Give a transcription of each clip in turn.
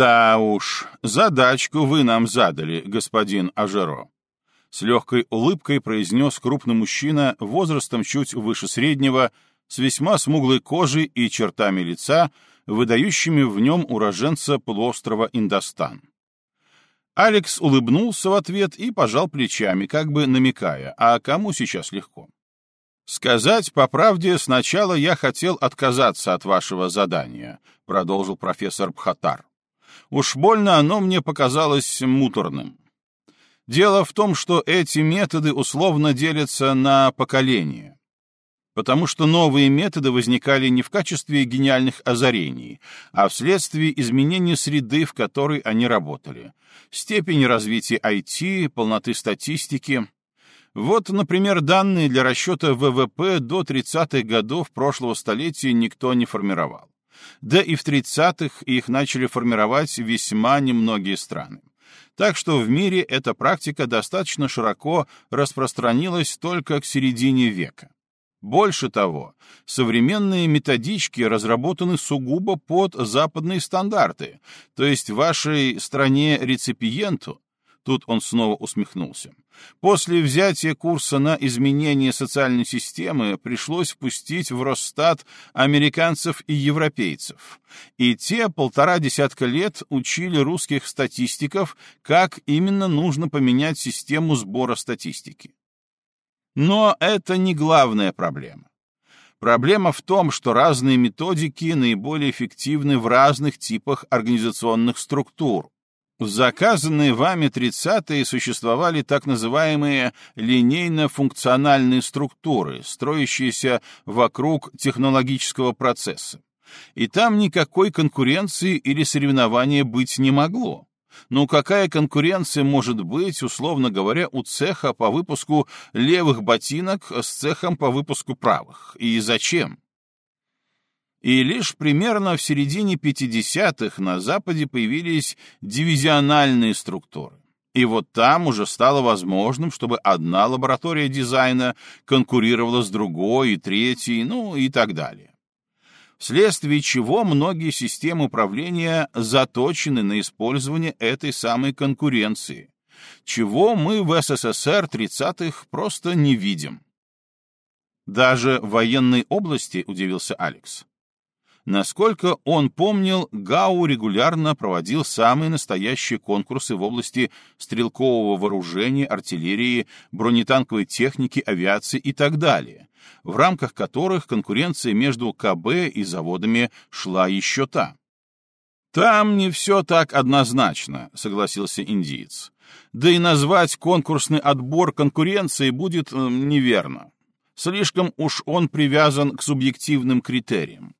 «Да уж, задачку вы нам задали, господин Ажеро», — с легкой улыбкой произнес крупный мужчина возрастом чуть выше среднего, с весьма смуглой кожей и чертами лица, выдающими в нем уроженца полуострова Индостан. Алекс улыбнулся в ответ и пожал плечами, как бы намекая, а кому сейчас легко. «Сказать по правде, сначала я хотел отказаться от вашего задания», — продолжил профессор Бхатар. «Уж больно оно мне показалось муторным. Дело в том, что эти методы условно делятся на поколения потому что новые методы возникали не в качестве гениальных озарений, а вследствие изменения среды, в которой они работали, степени развития IT, полноты статистики. Вот, например, данные для расчета ВВП до 30-х годов прошлого столетия никто не формировал. Да и в 30-х их начали формировать весьма немногие страны. Так что в мире эта практика достаточно широко распространилась только к середине века. Больше того, современные методички разработаны сугубо под западные стандарты, то есть вашей стране-реципиенту, тут он снова усмехнулся, после взятия курса на изменение социальной системы пришлось впустить в Росстат американцев и европейцев, и те полтора десятка лет учили русских статистиков, как именно нужно поменять систему сбора статистики. Но это не главная проблема. Проблема в том, что разные методики наиболее эффективны в разных типах организационных структур. В заказанные вами 30-е существовали так называемые линейно-функциональные структуры, строящиеся вокруг технологического процесса. И там никакой конкуренции или соревнования быть не могло. Ну какая конкуренция может быть, условно говоря, у цеха по выпуску левых ботинок с цехом по выпуску правых? И зачем? И лишь примерно в середине 50-х на Западе появились дивизиональные структуры. И вот там уже стало возможным, чтобы одна лаборатория дизайна конкурировала с другой и третьей, ну и так далее вследствие чего многие системы управления заточены на использование этой самой конкуренции, чего мы в СССР 30-х просто не видим. Даже в военной области, удивился Алекс. Насколько он помнил, ГАУ регулярно проводил самые настоящие конкурсы в области стрелкового вооружения, артиллерии, бронетанковой техники, авиации и так далее, в рамках которых конкуренция между КБ и заводами шла еще та. «Там не все так однозначно», — согласился индиец. «Да и назвать конкурсный отбор конкуренцией будет э, неверно. Слишком уж он привязан к субъективным критериям.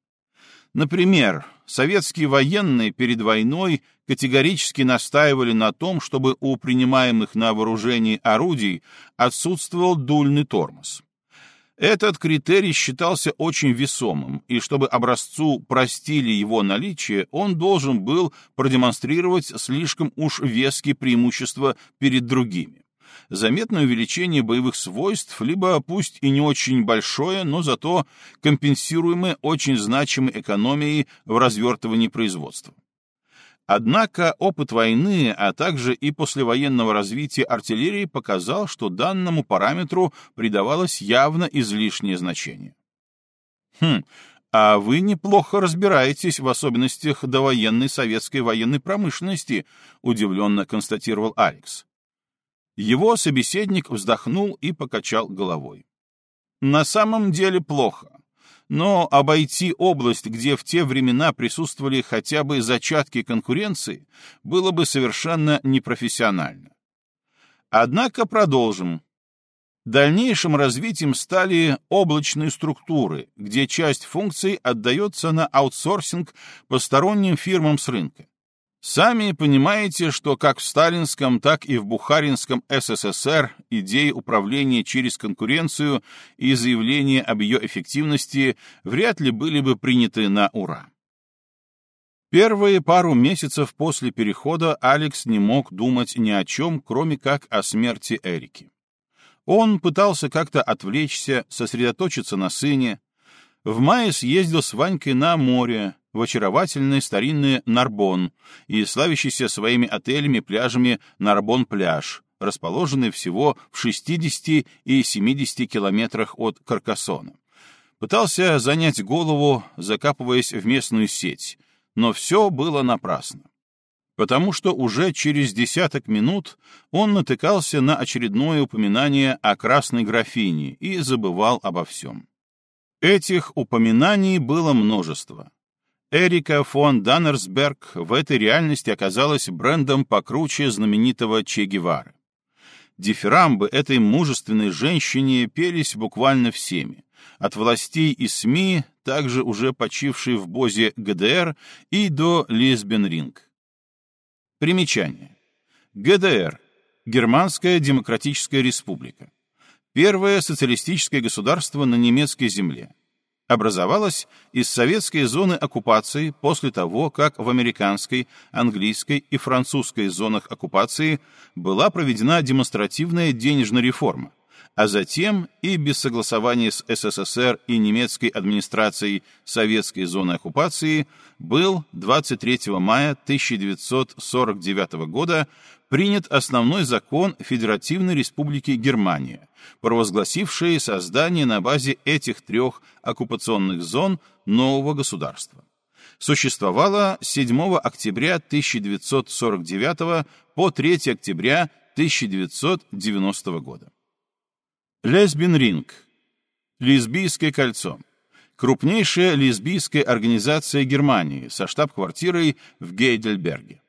Например, советские военные перед войной категорически настаивали на том, чтобы у принимаемых на вооружение орудий отсутствовал дульный тормоз. Этот критерий считался очень весомым, и чтобы образцу простили его наличие, он должен был продемонстрировать слишком уж веские преимущества перед другими. Заметное увеличение боевых свойств, либо пусть и не очень большое, но зато компенсируемое очень значимой экономией в развертывании производства. Однако опыт войны, а также и послевоенного развития артиллерии показал, что данному параметру придавалось явно излишнее значение. Хм, а вы неплохо разбираетесь в особенностях довоенной советской военной промышленности, удивленно констатировал Алекс. Его собеседник вздохнул и покачал головой. На самом деле плохо но обойти область, где в те времена присутствовали хотя бы зачатки конкуренции, было бы совершенно непрофессионально. Однако продолжим. Дальнейшим развитием стали облачные структуры, где часть функций отдается на аутсорсинг посторонним фирмам с рынка. Сами понимаете, что как в сталинском, так и в бухаринском СССР идеи управления через конкуренцию и заявления об ее эффективности вряд ли были бы приняты на ура. Первые пару месяцев после перехода Алекс не мог думать ни о чем, кроме как о смерти Эрики. Он пытался как-то отвлечься, сосредоточиться на сыне, В мае съездил с Ванькой на море, в очаровательный старинный Нарбон и славящийся своими отелями, пляжами Нарбон-пляж, расположенный всего в 60 и 70 километрах от Каркасона. Пытался занять голову, закапываясь в местную сеть, но все было напрасно. Потому что уже через десяток минут он натыкался на очередное упоминание о красной графине и забывал обо всем. Этих упоминаний было множество. Эрика фон Даннерсберг в этой реальности оказалась брендом покруче знаменитого Че Гевары. Дифирамбы этой мужественной женщине пелись буквально всеми, от властей и СМИ, также уже почившей в Бозе ГДР, и до Лесбен-Ринг. Примечание. ГДР — Германская Демократическая Республика. Первое социалистическое государство на немецкой земле. Образовалось из советской зоны оккупации после того, как в американской, английской и французской зонах оккупации была проведена демонстративная денежная реформа, а затем и без согласования с СССР и немецкой администрацией советской зоны оккупации был 23 мая 1949 года принят основной закон Федеративной Республики Германия, провозгласивший создание на базе этих трех оккупационных зон нового государства. Существовало с 7 октября 1949 по 3 октября 1990 года. Лесбин-ринг. Лесбийское кольцо. Крупнейшая лесбийская организация Германии со штаб-квартирой в Гейдельберге.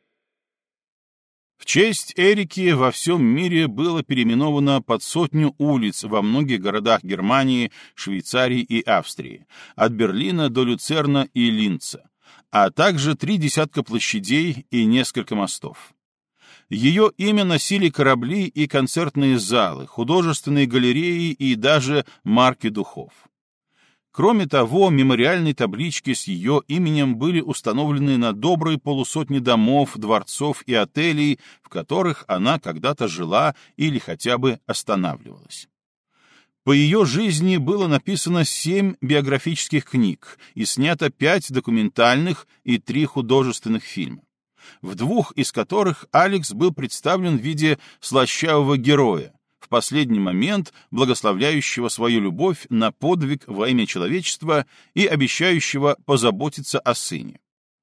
В честь Эрики во всем мире было переименовано под сотню улиц во многих городах Германии, Швейцарии и Австрии, от Берлина до Люцерна и Линца, а также три десятка площадей и несколько мостов. Ее имя носили корабли и концертные залы, художественные галереи и даже марки духов. Кроме того, мемориальные таблички с ее именем были установлены на доброй полусотне домов, дворцов и отелей, в которых она когда-то жила или хотя бы останавливалась. По ее жизни было написано семь биографических книг и снято пять документальных и три художественных фильма, в двух из которых Алекс был представлен в виде слащавого героя, в последний момент благословляющего свою любовь на подвиг во имя человечества и обещающего позаботиться о сыне.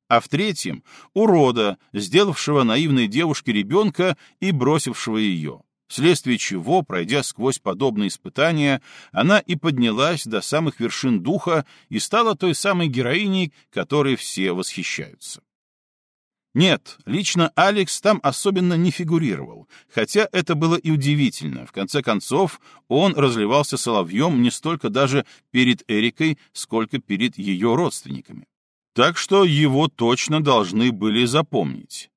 А в третьем — урода, сделавшего наивной девушке ребенка и бросившего ее, вследствие чего, пройдя сквозь подобные испытания, она и поднялась до самых вершин духа и стала той самой героиней, которой все восхищаются. Нет, лично Алекс там особенно не фигурировал, хотя это было и удивительно. В конце концов, он разливался соловьем не столько даже перед Эрикой, сколько перед ее родственниками. Так что его точно должны были запомнить.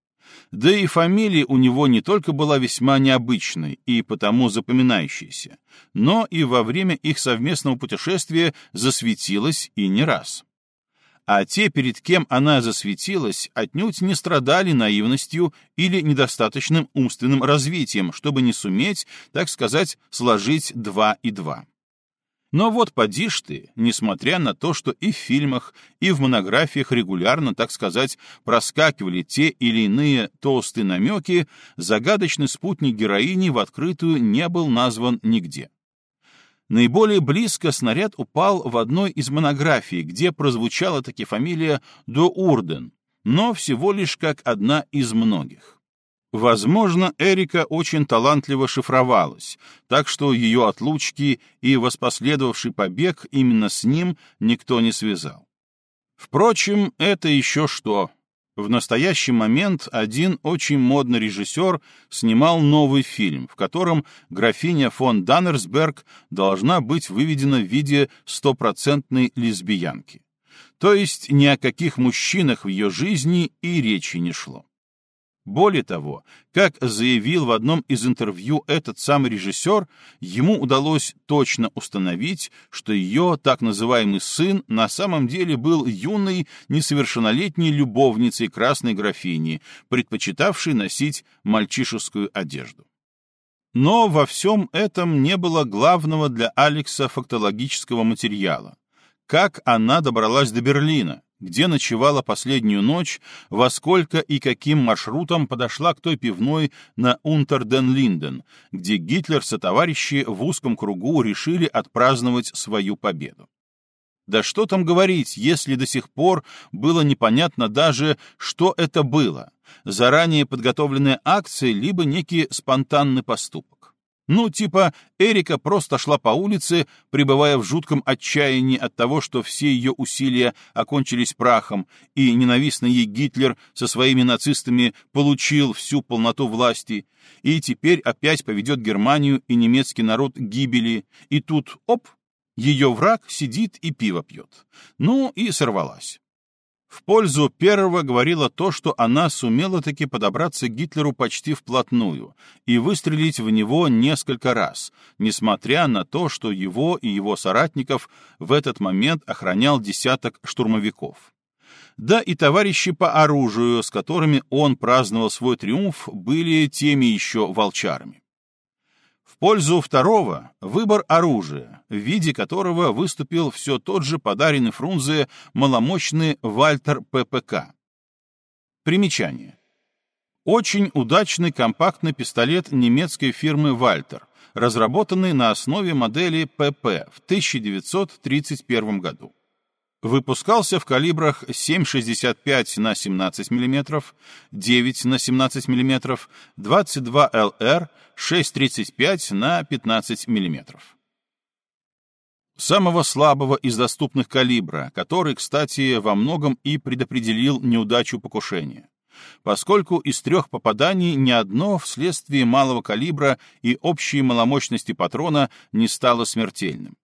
Да и фамилия у него не только была весьма необычной и потому запоминающейся, но и во время их совместного путешествия засветилась и не раз а те, перед кем она засветилась, отнюдь не страдали наивностью или недостаточным умственным развитием, чтобы не суметь, так сказать, сложить два и два. Но вот поди ж ты, несмотря на то, что и в фильмах, и в монографиях регулярно, так сказать, проскакивали те или иные толстые намеки, загадочный спутник героини в открытую не был назван нигде. Наиболее близко снаряд упал в одной из монографий, где прозвучала таки фамилия Доурден, но всего лишь как одна из многих. Возможно, Эрика очень талантливо шифровалась, так что ее отлучки и воспоследовавший побег именно с ним никто не связал. Впрочем, это еще что. В настоящий момент один очень модный режиссер снимал новый фильм, в котором графиня фон Даннерсберг должна быть выведена в виде стопроцентной лесбиянки. То есть ни о каких мужчинах в ее жизни и речи не шло. Более того, как заявил в одном из интервью этот самый режиссер, ему удалось точно установить, что ее так называемый сын на самом деле был юной, несовершеннолетней любовницей красной графини, предпочитавшей носить мальчишескую одежду. Но во всем этом не было главного для Алекса фактологического материала как она добралась до Берлина, где ночевала последнюю ночь, во сколько и каким маршрутом подошла к той пивной на Унтерден-Линден, где Гитлер со товарищи в узком кругу решили отпраздновать свою победу. Да что там говорить, если до сих пор было непонятно даже, что это было, заранее подготовленная акция, либо некий спонтанный поступок. Ну, типа, Эрика просто шла по улице, пребывая в жутком отчаянии от того, что все ее усилия окончились прахом, и ненавистный ей Гитлер со своими нацистами получил всю полноту власти, и теперь опять поведет Германию и немецкий народ к гибели, и тут, оп, ее враг сидит и пиво пьет. Ну, и сорвалась. В пользу первого говорило то, что она сумела таки подобраться к Гитлеру почти вплотную и выстрелить в него несколько раз, несмотря на то, что его и его соратников в этот момент охранял десяток штурмовиков. Да и товарищи по оружию, с которыми он праздновал свой триумф, были теми еще волчарами пользу второго — выбор оружия, в виде которого выступил все тот же подаренный Фрунзе маломощный Вальтер ППК. Примечание. Очень удачный компактный пистолет немецкой фирмы «Вальтер», разработанный на основе модели ПП в 1931 году. Выпускался в калибрах 7,65 на 17 мм, 9 на 17 мм, 22 ЛР, 6,35 на 15 мм. Самого слабого из доступных калибра, который, кстати, во многом и предопределил неудачу покушения, поскольку из трех попаданий ни одно вследствие малого калибра и общей маломощности патрона не стало смертельным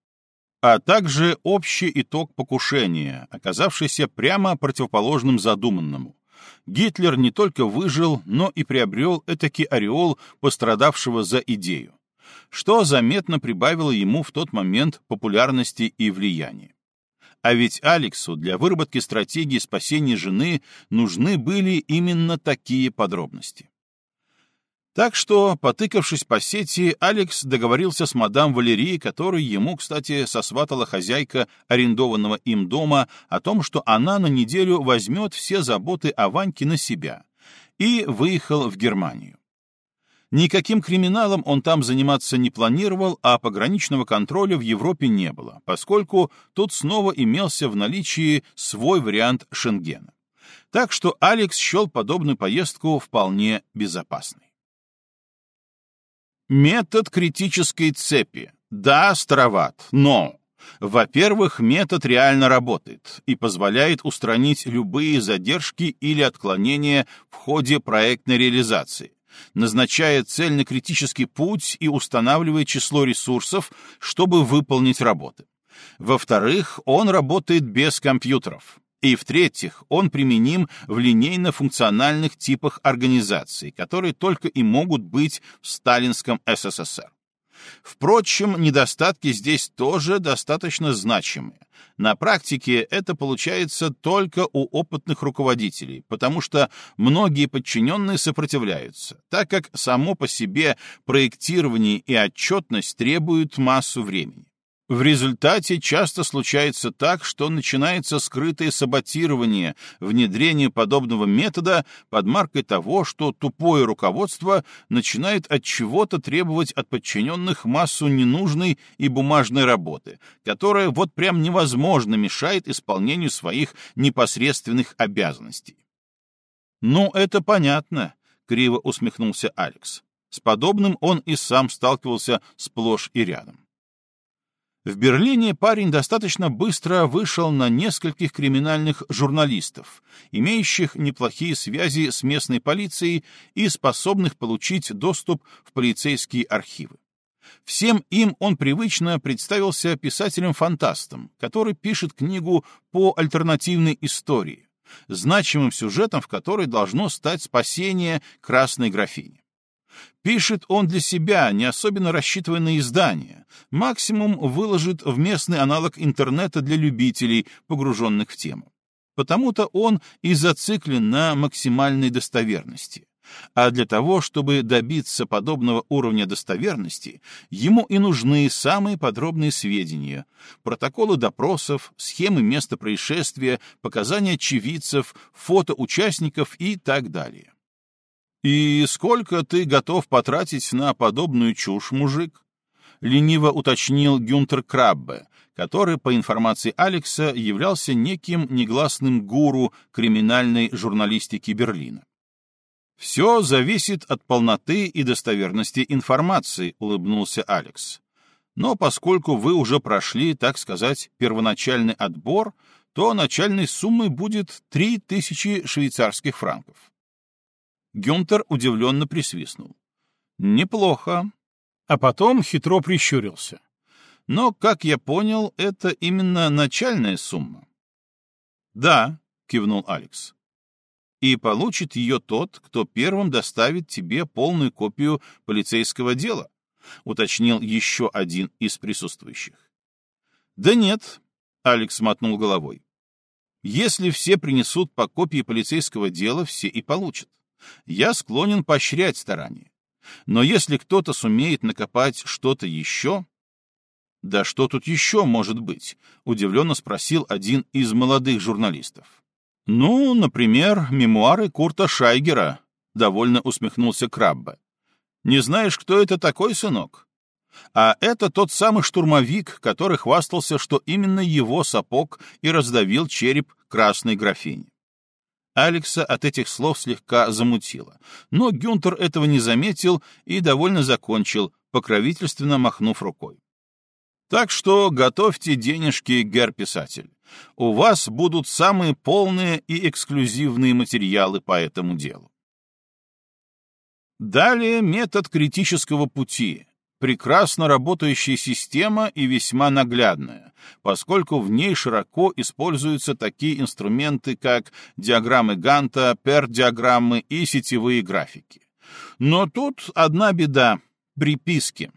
а также общий итог покушения, оказавшийся прямо противоположным задуманному. Гитлер не только выжил, но и приобрел этакий ореол пострадавшего за идею, что заметно прибавило ему в тот момент популярности и влияния. А ведь Алексу для выработки стратегии спасения жены нужны были именно такие подробности. Так что, потыкавшись по сети, Алекс договорился с мадам Валерией, которой ему, кстати, сосватала хозяйка арендованного им дома, о том, что она на неделю возьмет все заботы о Ваньке на себя, и выехал в Германию. Никаким криминалом он там заниматься не планировал, а пограничного контроля в Европе не было, поскольку тут снова имелся в наличии свой вариант Шенгена. Так что Алекс счел подобную поездку вполне безопасной. Метод критической цепи. Да, староват, но... Во-первых, метод реально работает и позволяет устранить любые задержки или отклонения в ходе проектной реализации, назначая цельно-критический путь и устанавливая число ресурсов, чтобы выполнить работы. Во-вторых, он работает без компьютеров. И в-третьих, он применим в линейно-функциональных типах организаций, которые только и могут быть в сталинском СССР. Впрочем, недостатки здесь тоже достаточно значимые. На практике это получается только у опытных руководителей, потому что многие подчиненные сопротивляются, так как само по себе проектирование и отчетность требуют массу времени. В результате часто случается так, что начинается скрытое саботирование внедрения подобного метода под маркой того, что тупое руководство начинает от чего-то требовать от подчиненных массу ненужной и бумажной работы, которая вот прям невозможно мешает исполнению своих непосредственных обязанностей. «Ну, это понятно», — криво усмехнулся Алекс. С подобным он и сам сталкивался сплошь и рядом. В Берлине парень достаточно быстро вышел на нескольких криминальных журналистов, имеющих неплохие связи с местной полицией и способных получить доступ в полицейские архивы. Всем им он привычно представился писателем-фантастом, который пишет книгу по альтернативной истории, значимым сюжетом в которой должно стать спасение красной графини. Пишет он для себя, не особенно рассчитывая на издание. Максимум выложит в местный аналог интернета для любителей, погруженных в тему. Потому-то он и зациклен на максимальной достоверности. А для того, чтобы добиться подобного уровня достоверности, ему и нужны самые подробные сведения, протоколы допросов, схемы места происшествия, показания очевидцев, фото участников и так далее. «И сколько ты готов потратить на подобную чушь, мужик?» — лениво уточнил Гюнтер Краббе, который, по информации Алекса, являлся неким негласным гуру криминальной журналистики Берлина. «Все зависит от полноты и достоверности информации», — улыбнулся Алекс. «Но поскольку вы уже прошли, так сказать, первоначальный отбор, то начальной суммой будет 3000 швейцарских франков». Гюнтер удивленно присвистнул. «Неплохо». А потом хитро прищурился. «Но, как я понял, это именно начальная сумма». «Да», — кивнул Алекс и получит ее тот, кто первым доставит тебе полную копию полицейского дела, уточнил еще один из присутствующих. Да нет, Алекс мотнул головой. Если все принесут по копии полицейского дела, все и получат. Я склонен поощрять старания. Но если кто-то сумеет накопать что-то еще... Да что тут еще может быть? Удивленно спросил один из молодых журналистов. «Ну, например, мемуары Курта Шайгера», — довольно усмехнулся Краббе. «Не знаешь, кто это такой, сынок?» А это тот самый штурмовик, который хвастался, что именно его сапог и раздавил череп красной графини. Алекса от этих слов слегка замутило, но Гюнтер этого не заметил и довольно закончил, покровительственно махнув рукой. Так что готовьте денежки, гер-писатель. У вас будут самые полные и эксклюзивные материалы по этому делу. Далее метод критического пути. Прекрасно работающая система и весьма наглядная, поскольку в ней широко используются такие инструменты, как диаграммы Ганта, пер-диаграммы и сетевые графики. Но тут одна беда — приписки.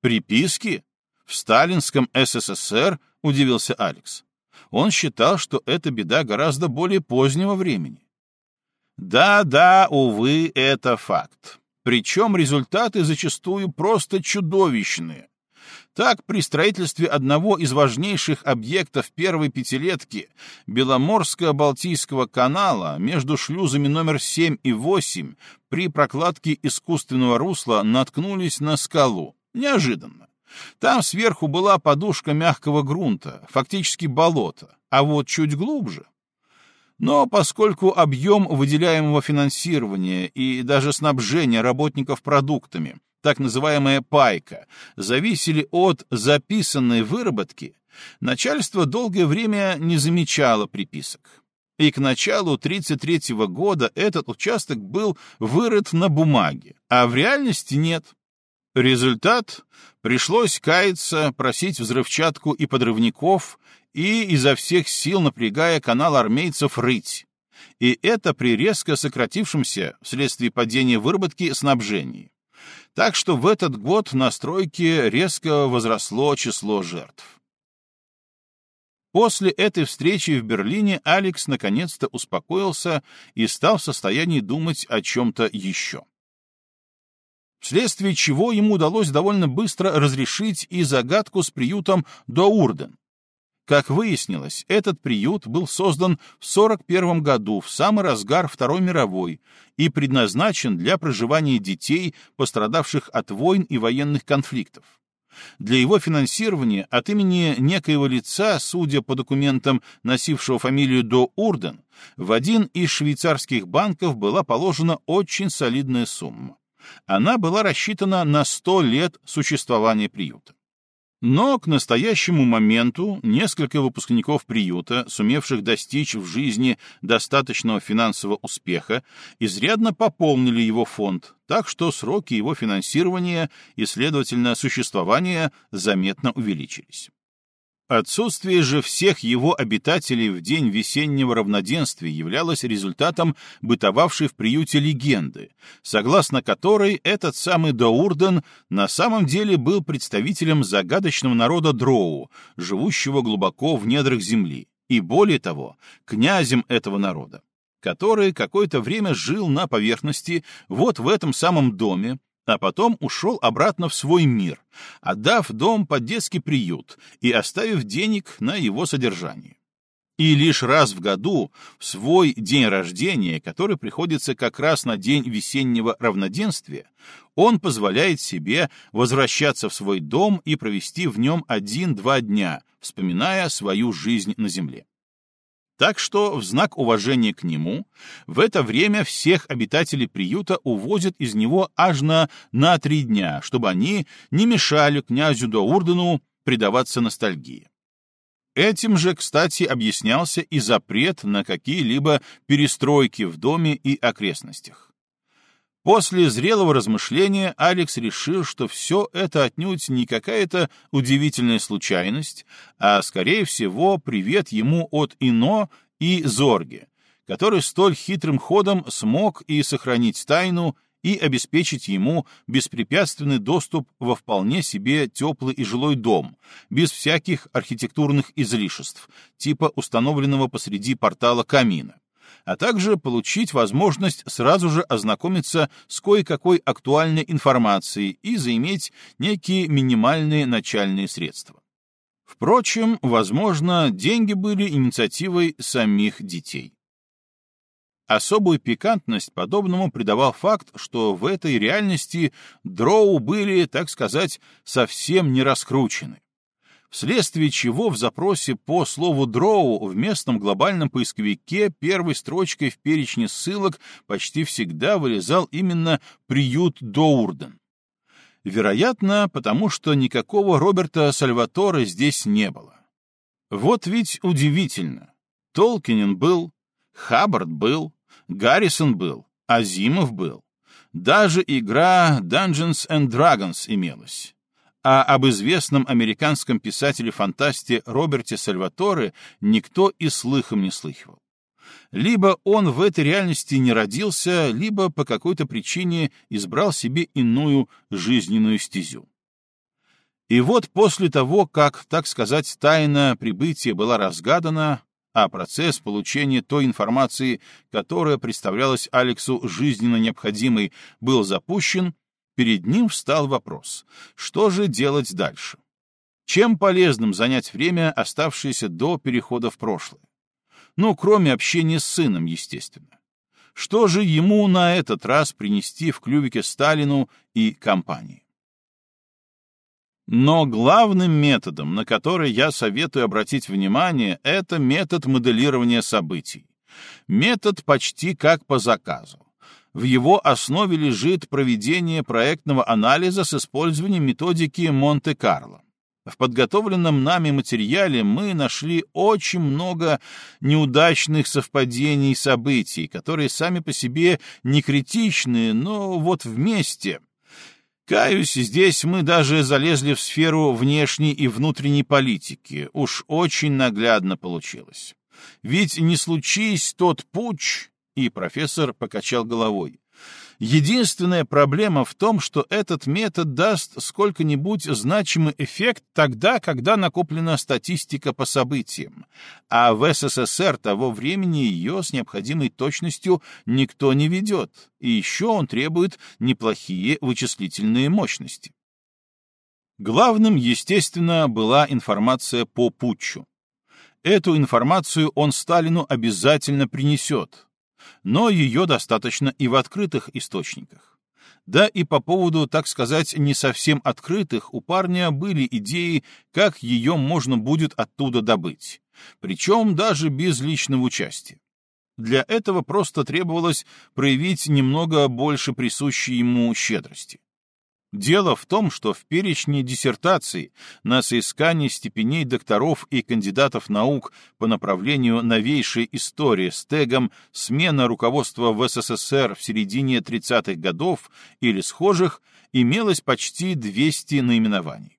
Приписки? В сталинском СССР удивился Алекс. Он считал, что это беда гораздо более позднего времени. Да-да, увы, это факт. Причем результаты зачастую просто чудовищные. Так, при строительстве одного из важнейших объектов первой пятилетки Беломорско-Балтийского канала между шлюзами номер 7 и 8 при прокладке искусственного русла наткнулись на скалу. Неожиданно. Там сверху была подушка мягкого грунта, фактически болото, а вот чуть глубже. Но поскольку объем выделяемого финансирования и даже снабжения работников продуктами, так называемая пайка, зависели от записанной выработки, начальство долгое время не замечало приписок. И к началу 1933 года этот участок был вырыт на бумаге, а в реальности нет. Результат — пришлось каяться, просить взрывчатку и подрывников и изо всех сил напрягая канал армейцев рыть. И это при резко сократившемся вследствие падения выработки снабжении. Так что в этот год на стройке резко возросло число жертв. После этой встречи в Берлине Алекс наконец-то успокоился и стал в состоянии думать о чем-то еще вследствие чего ему удалось довольно быстро разрешить и загадку с приютом Доурден. Как выяснилось, этот приют был создан в 41 году, в самый разгар Второй мировой, и предназначен для проживания детей, пострадавших от войн и военных конфликтов. Для его финансирования от имени некоего лица, судя по документам, носившего фамилию До Урден, в один из швейцарских банков была положена очень солидная сумма она была рассчитана на 100 лет существования приюта. Но к настоящему моменту несколько выпускников приюта, сумевших достичь в жизни достаточного финансового успеха, изрядно пополнили его фонд, так что сроки его финансирования и, следовательно, существования заметно увеличились. Отсутствие же всех его обитателей в день весеннего равноденствия являлось результатом бытовавшей в приюте легенды, согласно которой этот самый Доурден на самом деле был представителем загадочного народа Дроу, живущего глубоко в недрах земли, и более того, князем этого народа. который какое-то время жил на поверхности вот в этом самом доме, а потом ушел обратно в свой мир, отдав дом под детский приют и оставив денег на его содержание. И лишь раз в году, в свой день рождения, который приходится как раз на день весеннего равноденствия, он позволяет себе возвращаться в свой дом и провести в нем один-два дня, вспоминая свою жизнь на земле. Так что, в знак уважения к нему, в это время всех обитателей приюта увозят из него аж на, на три дня, чтобы они не мешали князю Доурдену предаваться ностальгии. Этим же, кстати, объяснялся и запрет на какие-либо перестройки в доме и окрестностях. После зрелого размышления Алекс решил, что все это отнюдь не какая-то удивительная случайность, а, скорее всего, привет ему от Ино и Зорге, который столь хитрым ходом смог и сохранить тайну, и обеспечить ему беспрепятственный доступ во вполне себе теплый и жилой дом, без всяких архитектурных излишеств, типа установленного посреди портала камина, а также получить возможность сразу же ознакомиться с кое-какой актуальной информацией и заиметь некие минимальные начальные средства. Впрочем, возможно, деньги были инициативой самих детей. Особую пикантность подобному придавал факт, что в этой реальности дроу были, так сказать, совсем не раскручены. Вследствие чего в запросе по слову «дроу» в местном глобальном поисковике первой строчкой в перечне ссылок почти всегда вылезал именно приют Доурден. Вероятно, потому что никакого Роберта Сальваторе здесь не было. Вот ведь удивительно. Толкинен был, Хаббард был, Гаррисон был, Азимов был. Даже игра Dungeons and Dragons имелась. А об известном американском писателе-фантасте Роберте Сальваторе никто и слыхом не слыхивал. Либо он в этой реальности не родился, либо по какой-то причине избрал себе иную жизненную стезю. И вот после того, как, так сказать, тайна прибытия была разгадана, а процесс получения той информации, которая представлялась Алексу жизненно необходимой, был запущен, перед ним встал вопрос, что же делать дальше? Чем полезным занять время, оставшееся до перехода в прошлое? Ну, кроме общения с сыном, естественно. Что же ему на этот раз принести в клювике Сталину и компании? Но главным методом, на который я советую обратить внимание, это метод моделирования событий. Метод почти как по заказу. В его основе лежит проведение проектного анализа с использованием методики Монте-Карло. В подготовленном нами материале мы нашли очень много неудачных совпадений событий, которые сами по себе не критичны, но вот вместе — Каюсь, здесь мы даже залезли в сферу внешней и внутренней политики. Уж очень наглядно получилось. Ведь не случись тот путь, и профессор покачал головой. Единственная проблема в том, что этот метод даст сколько-нибудь значимый эффект тогда, когда накоплена статистика по событиям, а в СССР того времени ее с необходимой точностью никто не ведет, и еще он требует неплохие вычислительные мощности. Главным, естественно, была информация по путчу. Эту информацию он Сталину обязательно принесет, но ее достаточно и в открытых источниках. Да и по поводу, так сказать, не совсем открытых у парня были идеи, как ее можно будет оттуда добыть, причем даже без личного участия. Для этого просто требовалось проявить немного больше присущей ему щедрости. Дело в том, что в перечне диссертаций на соискание степеней докторов и кандидатов наук по направлению новейшей истории с тегом «Смена руководства в СССР в середине 30-х годов» или схожих имелось почти 200 наименований.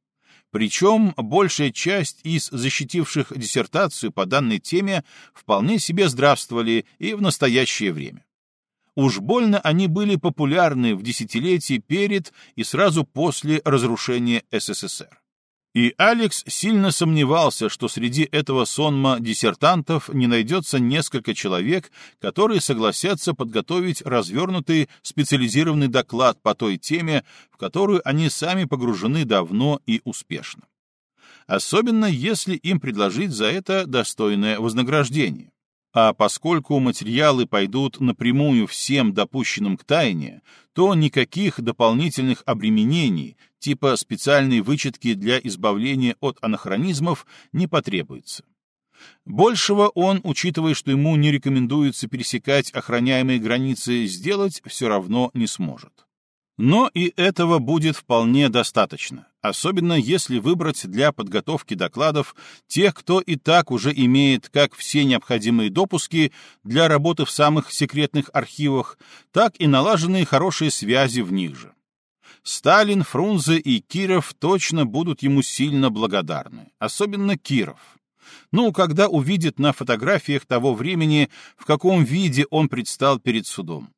Причем большая часть из защитивших диссертацию по данной теме вполне себе здравствовали и в настоящее время. Уж больно они были популярны в десятилетии перед и сразу после разрушения СССР. И Алекс сильно сомневался, что среди этого сонма диссертантов не найдется несколько человек, которые согласятся подготовить развернутый специализированный доклад по той теме, в которую они сами погружены давно и успешно. Особенно если им предложить за это достойное вознаграждение. А поскольку материалы пойдут напрямую всем допущенным к тайне, то никаких дополнительных обременений, типа специальной вычетки для избавления от анахронизмов, не потребуется. Большего он, учитывая, что ему не рекомендуется пересекать охраняемые границы, сделать все равно не сможет. Но и этого будет вполне достаточно, особенно если выбрать для подготовки докладов тех, кто и так уже имеет как все необходимые допуски для работы в самых секретных архивах, так и налаженные хорошие связи в них же. Сталин, Фрунзе и Киров точно будут ему сильно благодарны, особенно Киров. Ну, когда увидит на фотографиях того времени, в каком виде он предстал перед судом.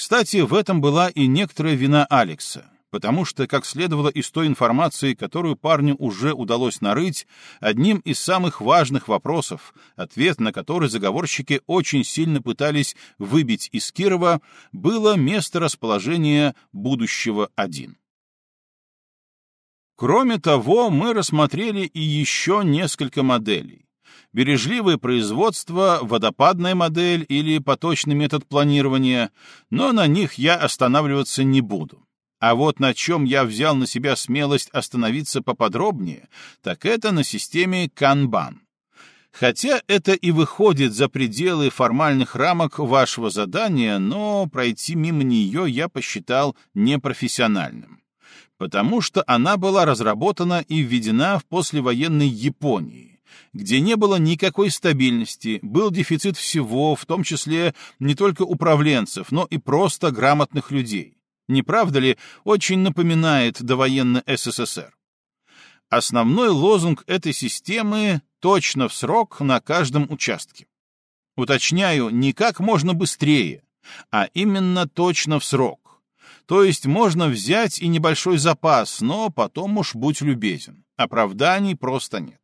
Кстати, в этом была и некоторая вина Алекса, потому что, как следовало из той информации, которую парню уже удалось нарыть, одним из самых важных вопросов, ответ на который заговорщики очень сильно пытались выбить из Кирова, было место расположения будущего один. Кроме того, мы рассмотрели и еще несколько моделей бережливое производство, водопадная модель или поточный метод планирования, но на них я останавливаться не буду. А вот на чем я взял на себя смелость остановиться поподробнее, так это на системе Kanban. Хотя это и выходит за пределы формальных рамок вашего задания, но пройти мимо нее я посчитал непрофессиональным. Потому что она была разработана и введена в послевоенной Японии где не было никакой стабильности, был дефицит всего, в том числе не только управленцев, но и просто грамотных людей. Не правда ли, очень напоминает довоенный СССР? Основной лозунг этой системы — точно в срок на каждом участке. Уточняю, не как можно быстрее, а именно точно в срок. То есть можно взять и небольшой запас, но потом уж будь любезен. Оправданий просто нет.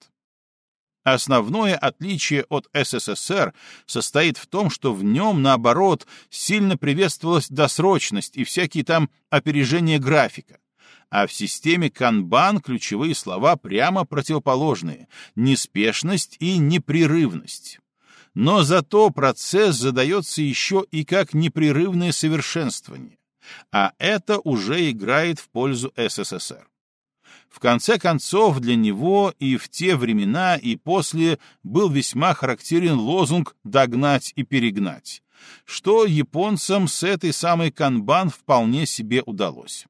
Основное отличие от СССР состоит в том, что в нем, наоборот, сильно приветствовалась досрочность и всякие там опережения графика. А в системе Kanban ключевые слова прямо противоположные — неспешность и непрерывность. Но зато процесс задается еще и как непрерывное совершенствование. А это уже играет в пользу СССР. В конце концов, для него и в те времена, и после был весьма характерен лозунг «догнать и перегнать», что японцам с этой самой канбан вполне себе удалось.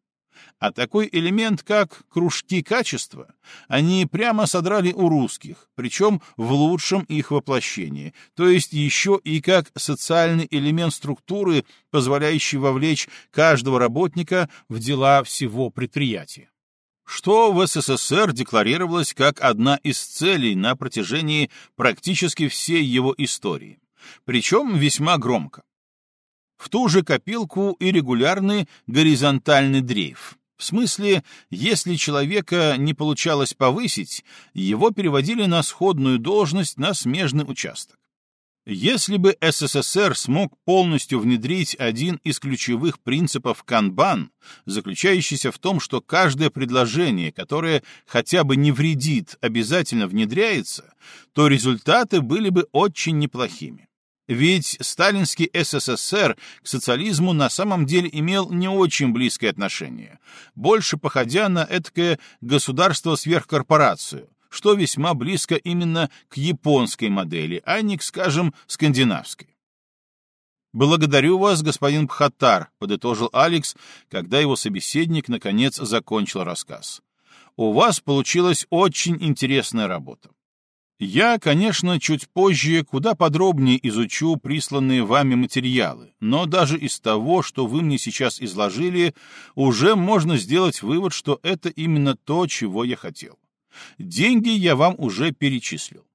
А такой элемент, как кружки качества, они прямо содрали у русских, причем в лучшем их воплощении, то есть еще и как социальный элемент структуры, позволяющий вовлечь каждого работника в дела всего предприятия что в СССР декларировалось как одна из целей на протяжении практически всей его истории, причем весьма громко. В ту же копилку и регулярный горизонтальный дрейф. В смысле, если человека не получалось повысить, его переводили на сходную должность на смежный участок. Если бы СССР смог полностью внедрить один из ключевых принципов Канбан, заключающийся в том, что каждое предложение, которое хотя бы не вредит, обязательно внедряется, то результаты были бы очень неплохими. Ведь сталинский СССР к социализму на самом деле имел не очень близкое отношение, больше походя на этакое государство-сверхкорпорацию, что весьма близко именно к японской модели, а не к, скажем, скандинавской. «Благодарю вас, господин Пхаттар», — подытожил Алекс, когда его собеседник наконец закончил рассказ. «У вас получилась очень интересная работа. Я, конечно, чуть позже куда подробнее изучу присланные вами материалы, но даже из того, что вы мне сейчас изложили, уже можно сделать вывод, что это именно то, чего я хотел. Деньги я вам уже перечислил.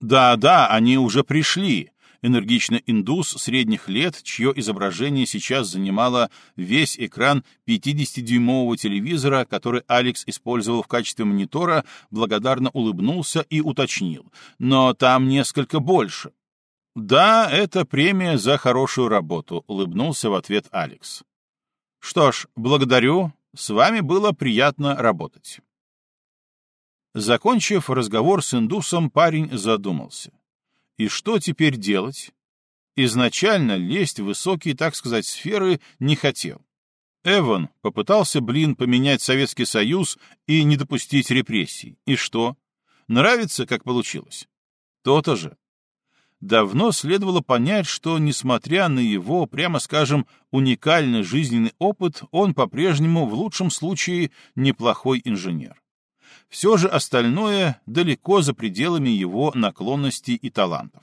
Да, да, они уже пришли. энергичный индус средних лет, чье изображение сейчас занимало весь экран 50-дюймового телевизора, который Алекс использовал в качестве монитора, благодарно улыбнулся и уточнил. «Но там несколько больше». «Да, это премия за хорошую работу», — улыбнулся в ответ Алекс. «Что ж, благодарю. С вами было приятно работать». Закончив разговор с индусом, парень задумался. И что теперь делать? Изначально лезть в высокие, так сказать, сферы не хотел. Эван попытался, блин, поменять Советский Союз и не допустить репрессий. И что? Нравится, как получилось? То-то же. Давно следовало понять, что, несмотря на его, прямо скажем, уникальный жизненный опыт, он по-прежнему, в лучшем случае, неплохой инженер все же остальное далеко за пределами его наклонностей и талантов.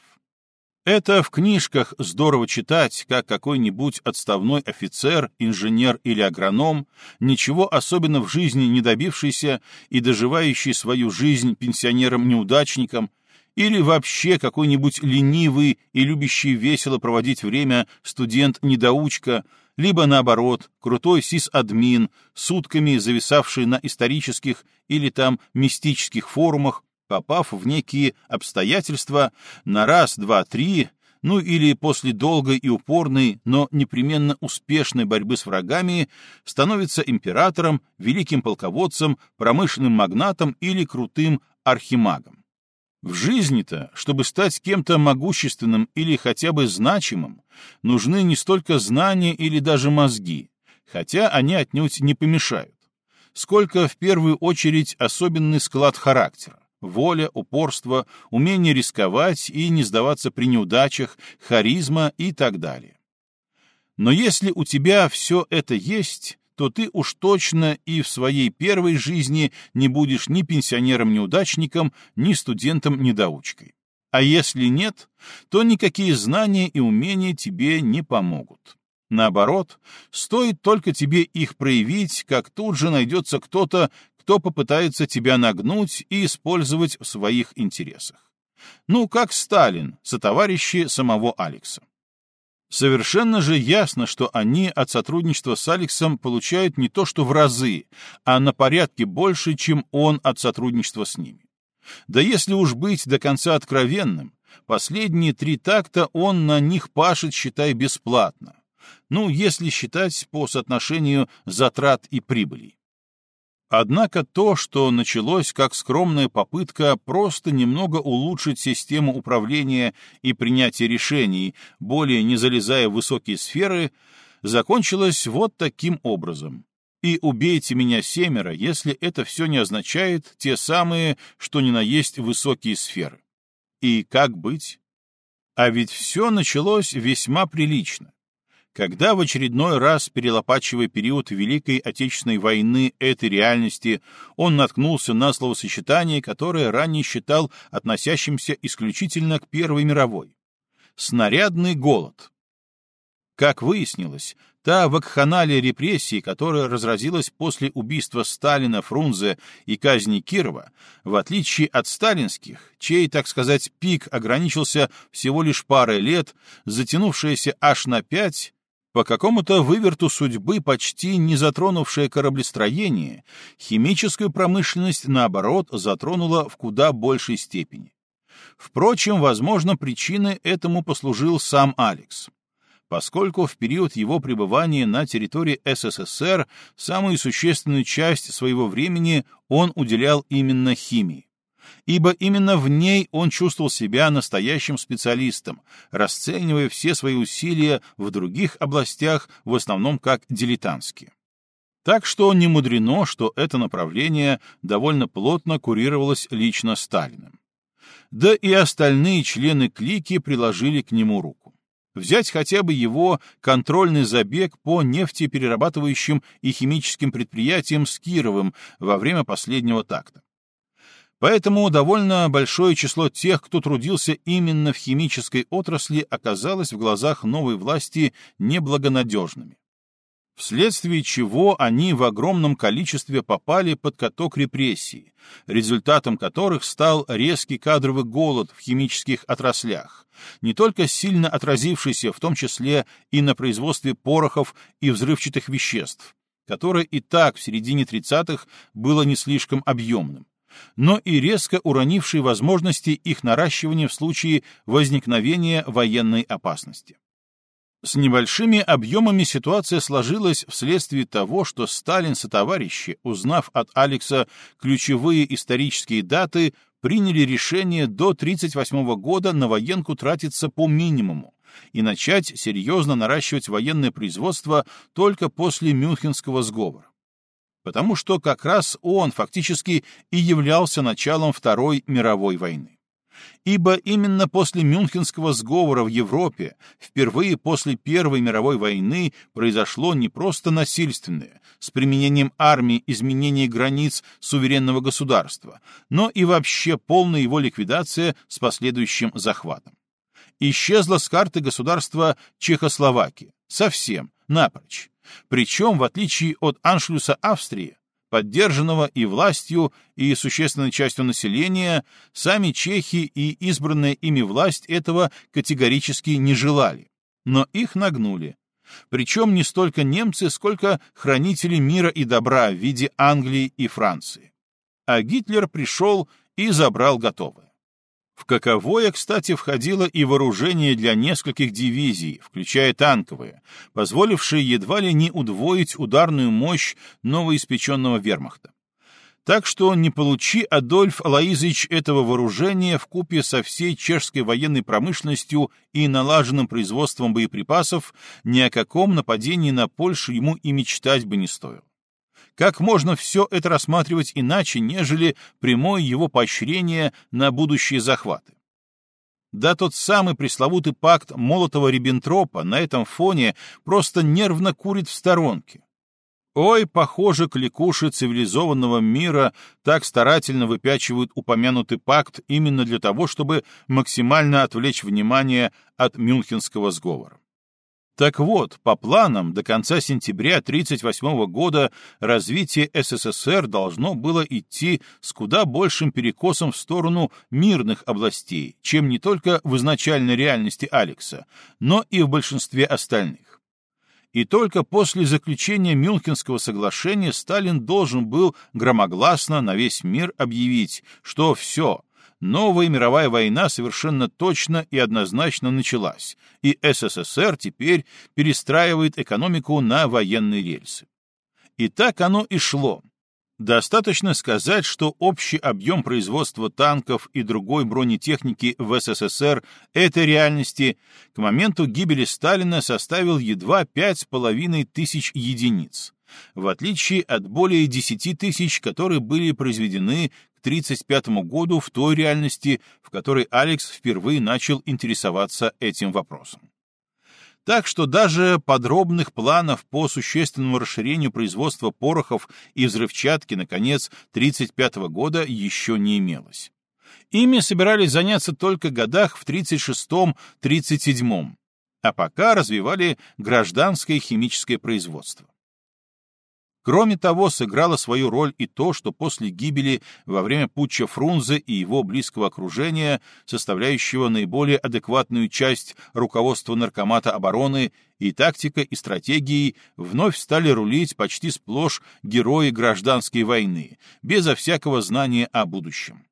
Это в книжках здорово читать, как какой-нибудь отставной офицер, инженер или агроном, ничего особенно в жизни не добившийся и доживающий свою жизнь пенсионером-неудачником, или вообще какой-нибудь ленивый и любящий весело проводить время студент-недоучка, либо наоборот, крутой сис-админ, сутками зависавший на исторических или там мистических форумах, попав в некие обстоятельства, на раз, два, три, ну или после долгой и упорной, но непременно успешной борьбы с врагами, становится императором, великим полководцем, промышленным магнатом или крутым архимагом. В жизни-то, чтобы стать кем-то могущественным или хотя бы значимым, нужны не столько знания или даже мозги, хотя они отнюдь не помешают, сколько в первую очередь особенный склад характера, воля, упорство, умение рисковать и не сдаваться при неудачах, харизма и так далее. Но если у тебя все это есть, то ты уж точно и в своей первой жизни не будешь ни пенсионером-неудачником, ни студентом-недоучкой. А если нет, то никакие знания и умения тебе не помогут. Наоборот, стоит только тебе их проявить, как тут же найдется кто-то, кто попытается тебя нагнуть и использовать в своих интересах. Ну, как Сталин, сотоварищи самого Алекса. Совершенно же ясно, что они от сотрудничества с Алексом получают не то что в разы, а на порядке больше, чем он от сотрудничества с ними. Да если уж быть до конца откровенным, последние три такта он на них пашет, считай, бесплатно. Ну, если считать по соотношению затрат и прибылей. Однако то, что началось как скромная попытка просто немного улучшить систему управления и принятия решений, более не залезая в высокие сферы, закончилось вот таким образом. И убейте меня семеро, если это все не означает те самые, что ни на есть высокие сферы. И как быть? А ведь все началось весьма прилично. Когда в очередной раз, перелопачивая период Великой Отечественной войны этой реальности, он наткнулся на словосочетание, которое ранее считал относящимся исключительно к Первой мировой. Снарядный голод. Как выяснилось, та вакханалия репрессий, которая разразилась после убийства Сталина, Фрунзе и казни Кирова, в отличие от сталинских, чей, так сказать, пик ограничился всего лишь парой лет, затянувшаяся аж на пять, по какому-то выверту судьбы, почти не затронувшее кораблестроение, химическую промышленность, наоборот, затронула в куда большей степени. Впрочем, возможно, причиной этому послужил сам Алекс, поскольку в период его пребывания на территории СССР самую существенную часть своего времени он уделял именно химии ибо именно в ней он чувствовал себя настоящим специалистом, расценивая все свои усилия в других областях в основном как дилетантские. Так что не мудрено, что это направление довольно плотно курировалось лично Сталиным. Да и остальные члены клики приложили к нему руку. Взять хотя бы его контрольный забег по нефтеперерабатывающим и химическим предприятиям с Кировым во время последнего такта. Поэтому довольно большое число тех, кто трудился именно в химической отрасли, оказалось в глазах новой власти неблагонадежными. вследствие чего они в огромном количестве попали под каток репрессий, результатом которых стал резкий кадровый голод в химических отраслях, не только сильно отразившийся в том числе и на производстве порохов и взрывчатых веществ, которое и так в середине 30-х было не слишком объемным, но и резко уронивший возможности их наращивания в случае возникновения военной опасности. С небольшими объемами ситуация сложилась вследствие того, что Сталин со товарищи, узнав от Алекса ключевые исторические даты, приняли решение до 1938 года на военку тратиться по минимуму и начать серьезно наращивать военное производство только после Мюнхенского сговора. Потому что как раз он фактически и являлся началом Второй мировой войны ибо именно после Мюнхенского сговора в Европе впервые после Первой мировой войны произошло не просто насильственное, с применением армии изменение границ суверенного государства, но и вообще полная его ликвидация с последующим захватом. Исчезла с карты государства Чехословакия. Совсем, напрочь. Причем, в отличие от аншлюса Австрии, поддержанного и властью, и существенной частью населения, сами чехи и избранная ими власть этого категорически не желали, но их нагнули. Причем не столько немцы, сколько хранители мира и добра в виде Англии и Франции. А Гитлер пришел и забрал готовое. В каковое, кстати, входило и вооружение для нескольких дивизий, включая танковые, позволившие едва ли не удвоить ударную мощь новоиспеченного вермахта. Так что не получи Адольф Алаизович этого вооружения в купе со всей чешской военной промышленностью и налаженным производством боеприпасов, ни о каком нападении на Польшу ему и мечтать бы не стоило. Как можно все это рассматривать иначе, нежели прямое его поощрение на будущие захваты? Да тот самый пресловутый пакт Молотова-Риббентропа на этом фоне просто нервно курит в сторонке. Ой, похоже, кликуши цивилизованного мира так старательно выпячивают упомянутый пакт именно для того, чтобы максимально отвлечь внимание от Мюнхенского сговора. Так вот, по планам, до конца сентября 1938 года развитие СССР должно было идти с куда большим перекосом в сторону мирных областей, чем не только в изначальной реальности Алекса, но и в большинстве остальных. И только после заключения Мюнхенского соглашения Сталин должен был громогласно на весь мир объявить, что все — новая мировая война совершенно точно и однозначно началась, и СССР теперь перестраивает экономику на военные рельсы. И так оно и шло. Достаточно сказать, что общий объем производства танков и другой бронетехники в СССР этой реальности к моменту гибели Сталина составил едва 5,5 тысяч единиц, в отличие от более 10 тысяч, которые были произведены 1935 году в той реальности, в которой Алекс впервые начал интересоваться этим вопросом. Так что даже подробных планов по существенному расширению производства порохов и взрывчатки на конец 1935 года еще не имелось. Ими собирались заняться только годах в 1936-1937, а пока развивали гражданское химическое производство. Кроме того, сыграло свою роль и то, что после гибели во время путча Фрунзе и его близкого окружения, составляющего наиболее адекватную часть руководства Наркомата обороны, и тактика, и стратегией вновь стали рулить почти сплошь герои гражданской войны, безо всякого знания о будущем.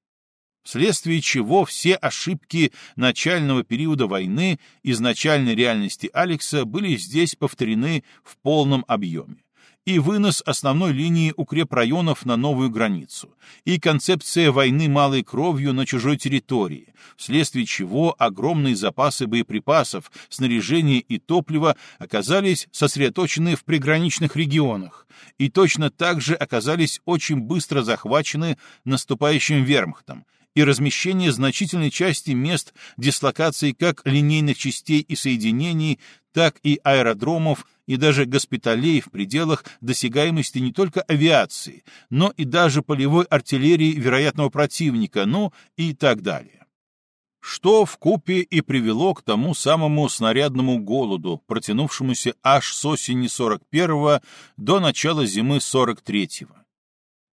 Вследствие чего все ошибки начального периода войны изначальной реальности Алекса были здесь повторены в полном объеме и вынос основной линии укрепрайонов на новую границу, и концепция войны малой кровью на чужой территории, вследствие чего огромные запасы боеприпасов, снаряжения и топлива оказались сосредоточены в приграничных регионах, и точно так же оказались очень быстро захвачены наступающим вермахтом, и размещение значительной части мест дислокации как линейных частей и соединений, так и аэродромов и даже госпиталей в пределах досягаемости не только авиации, но и даже полевой артиллерии вероятного противника, ну и так далее. что в купе и привело к тому самому снарядному голоду, протянувшемуся аж с осени 41-го до начала зимы 43-го.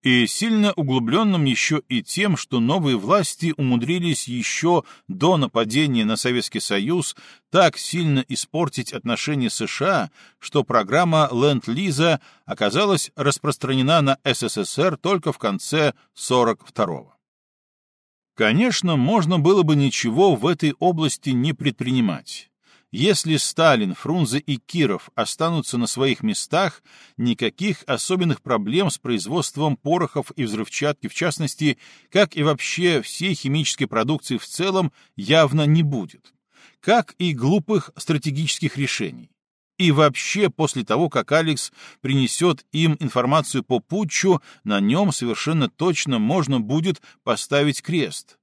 И сильно углубленным еще и тем, что новые власти умудрились еще до нападения на Советский Союз так сильно испортить отношения США, что программа Ленд-Лиза оказалась распространена на СССР только в конце 42-го. Конечно, можно было бы ничего в этой области не предпринимать. Если Сталин, Фрунзе и Киров останутся на своих местах, никаких особенных проблем с производством порохов и взрывчатки в частности, как и вообще всей химической продукции в целом, явно не будет. Как и глупых стратегических решений. И вообще, после того, как Алекс принесет им информацию по путчу, на нем совершенно точно можно будет поставить крест.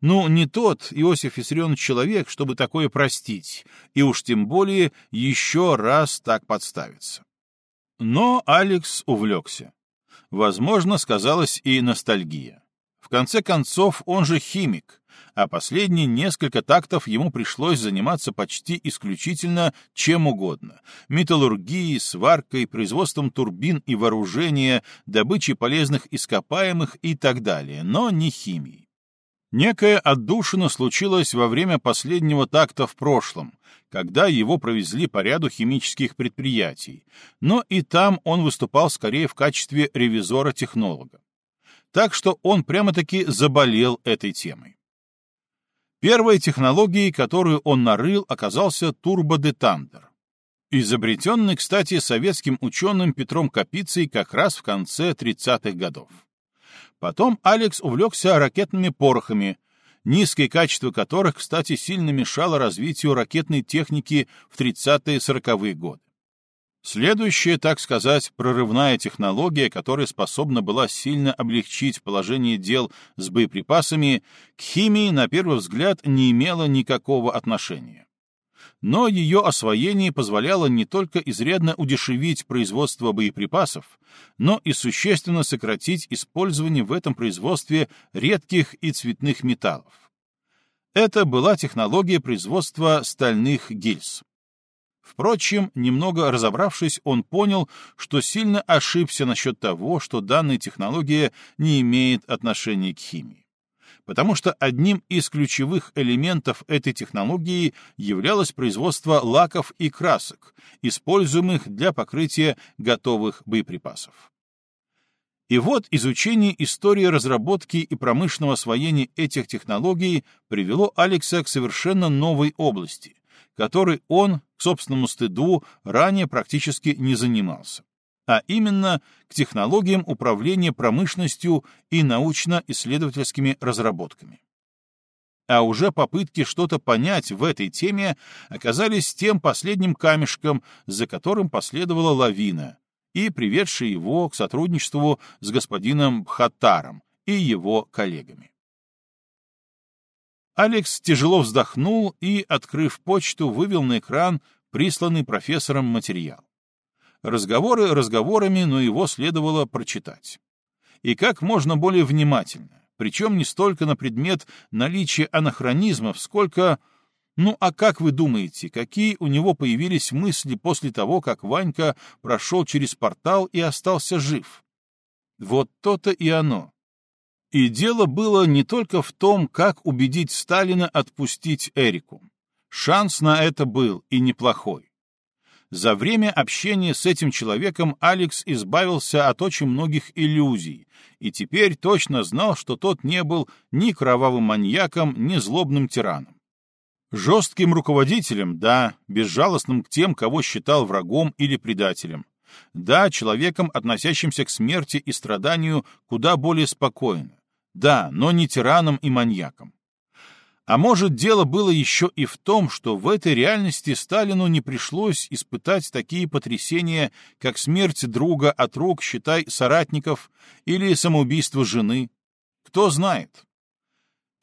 Ну, не тот Иосиф Виссарионович человек, чтобы такое простить, и уж тем более еще раз так подставиться. Но Алекс увлекся. Возможно, сказалась и ностальгия. В конце концов, он же химик, а последние несколько тактов ему пришлось заниматься почти исключительно чем угодно — металлургией, сваркой, производством турбин и вооружения, добычей полезных ископаемых и так далее, но не химией. Некая отдушина случилась во время последнего такта в прошлом, когда его провезли по ряду химических предприятий, но и там он выступал скорее в качестве ревизора-технолога. Так что он прямо-таки заболел этой темой. Первой технологией, которую он нарыл, оказался турбодетандер. Изобретенный, кстати, советским ученым Петром Капицей как раз в конце 30-х годов. Потом Алекс увлекся ракетными порохами, низкое качество которых, кстати, сильно мешало развитию ракетной техники в 30-40-е годы. Следующая, так сказать, прорывная технология, которая способна была сильно облегчить положение дел с боеприпасами, к химии, на первый взгляд, не имела никакого отношения. Но ее освоение позволяло не только изрядно удешевить производство боеприпасов, но и существенно сократить использование в этом производстве редких и цветных металлов. Это была технология производства стальных гильз. Впрочем, немного разобравшись, он понял, что сильно ошибся насчет того, что данная технология не имеет отношения к химии. Потому что одним из ключевых элементов этой технологии являлось производство лаков и красок, используемых для покрытия готовых боеприпасов. И вот изучение истории разработки и промышленного освоения этих технологий привело Алекса к совершенно новой области, которой он, к собственному стыду, ранее практически не занимался, а именно к технологиям управления промышленностью и научно-исследовательскими разработками. А уже попытки что-то понять в этой теме оказались тем последним камешком, за которым последовала лавина, и приведшая его к сотрудничеству с господином Бхаттаром и его коллегами. Алекс тяжело вздохнул и, открыв почту, вывел на экран присланный профессором материал. Разговоры разговорами, но его следовало прочитать. И как можно более внимательно, причем не столько на предмет наличия анахронизмов, сколько... Ну а как вы думаете, какие у него появились мысли после того, как Ванька прошел через портал и остался жив? Вот то-то и оно. И дело было не только в том, как убедить Сталина отпустить Эрику. Шанс на это был, и неплохой. За время общения с этим человеком Алекс избавился от очень многих иллюзий, и теперь точно знал, что тот не был ни кровавым маньяком, ни злобным тираном. Жестким руководителем, да, безжалостным к тем, кого считал врагом или предателем. Да, человеком, относящимся к смерти и страданию куда более спокойно. Да, но не тираном и маньяком. А может, дело было еще и в том, что в этой реальности Сталину не пришлось испытать такие потрясения, как смерть друга от рук, считай, соратников, или самоубийство жены. Кто знает.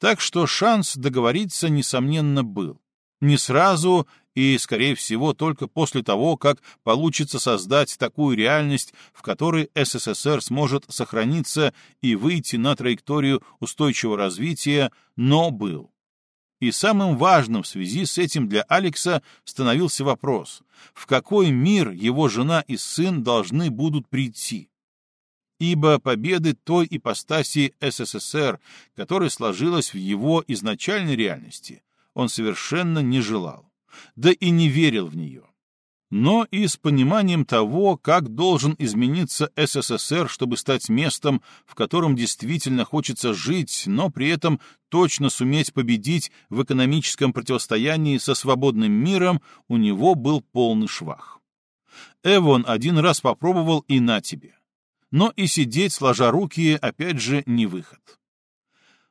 Так что шанс договориться, несомненно, был. Не сразу и, скорее всего, только после того, как получится создать такую реальность, в которой СССР сможет сохраниться и выйти на траекторию устойчивого развития, но был. И самым важным в связи с этим для Алекса становился вопрос, в какой мир его жена и сын должны будут прийти. Ибо победы той ипостаси СССР, которая сложилась в его изначальной реальности, он совершенно не желал, да и не верил в нее но и с пониманием того, как должен измениться СССР, чтобы стать местом, в котором действительно хочется жить, но при этом точно суметь победить в экономическом противостоянии со свободным миром, у него был полный швах. Эвон один раз попробовал и на тебе. Но и сидеть, сложа руки, опять же, не выход.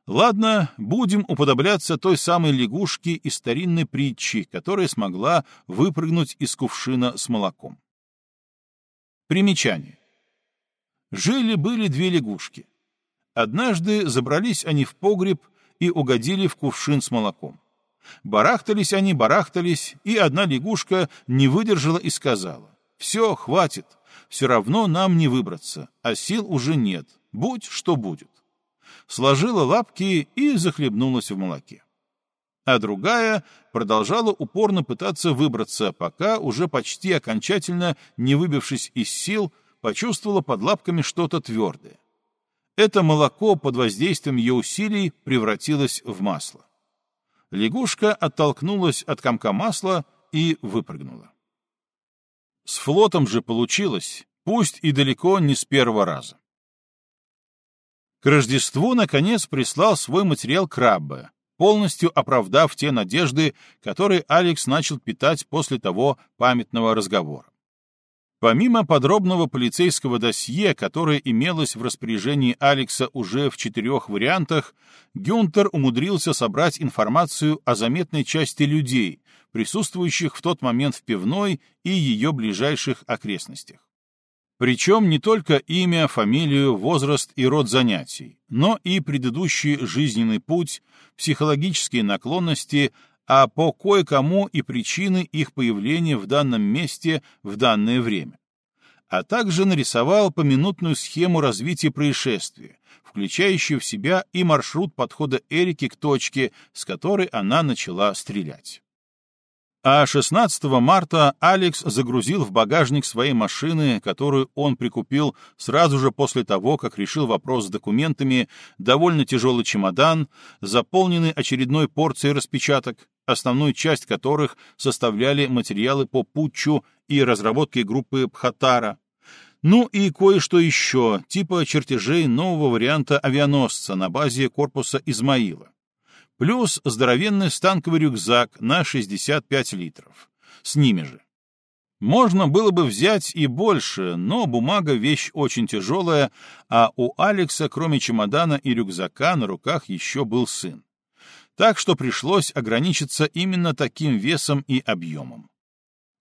Ладно, будем уподобляться той самой лягушке из старинной притчи, которая смогла выпрыгнуть из кувшина с молоком. Примечание. Жили-были две лягушки. Однажды забрались они в погреб и угодили в кувшин с молоком. Барахтались они, барахтались, и одна лягушка не выдержала и сказала, «Все, хватит, все равно нам не выбраться, а сил уже нет, будь что будет» сложила лапки и захлебнулась в молоке. А другая продолжала упорно пытаться выбраться, пока, уже почти окончательно не выбившись из сил, почувствовала под лапками что-то твердое. Это молоко под воздействием ее усилий превратилось в масло. Лягушка оттолкнулась от комка масла и выпрыгнула. С флотом же получилось, пусть и далеко не с первого раза. К Рождеству, наконец, прислал свой материал Краббе, полностью оправдав те надежды, которые Алекс начал питать после того памятного разговора. Помимо подробного полицейского досье, которое имелось в распоряжении Алекса уже в четырех вариантах, Гюнтер умудрился собрать информацию о заметной части людей, присутствующих в тот момент в пивной и ее ближайших окрестностях. Причем не только имя, фамилию, возраст и род занятий, но и предыдущий жизненный путь, психологические наклонности, а по кое-кому и причины их появления в данном месте в данное время. А также нарисовал поминутную схему развития происшествия, включающую в себя и маршрут подхода Эрики к точке, с которой она начала стрелять. А 16 марта Алекс загрузил в багажник своей машины, которую он прикупил сразу же после того, как решил вопрос с документами, довольно тяжелый чемодан, заполненный очередной порцией распечаток, основную часть которых составляли материалы по путчу и разработке группы Пхатара, ну и кое-что еще, типа чертежей нового варианта авианосца на базе корпуса Измаила плюс здоровенный станковый рюкзак на 65 литров. С ними же. Можно было бы взять и больше, но бумага — вещь очень тяжелая, а у Алекса, кроме чемодана и рюкзака, на руках еще был сын. Так что пришлось ограничиться именно таким весом и объемом.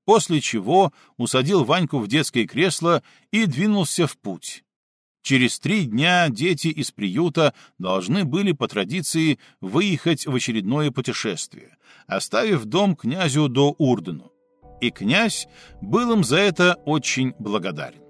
После чего усадил Ваньку в детское кресло и двинулся в путь, Через три дня дети из приюта должны были по традиции выехать в очередное путешествие, оставив дом князю до Урдену. И князь был им за это очень благодарен.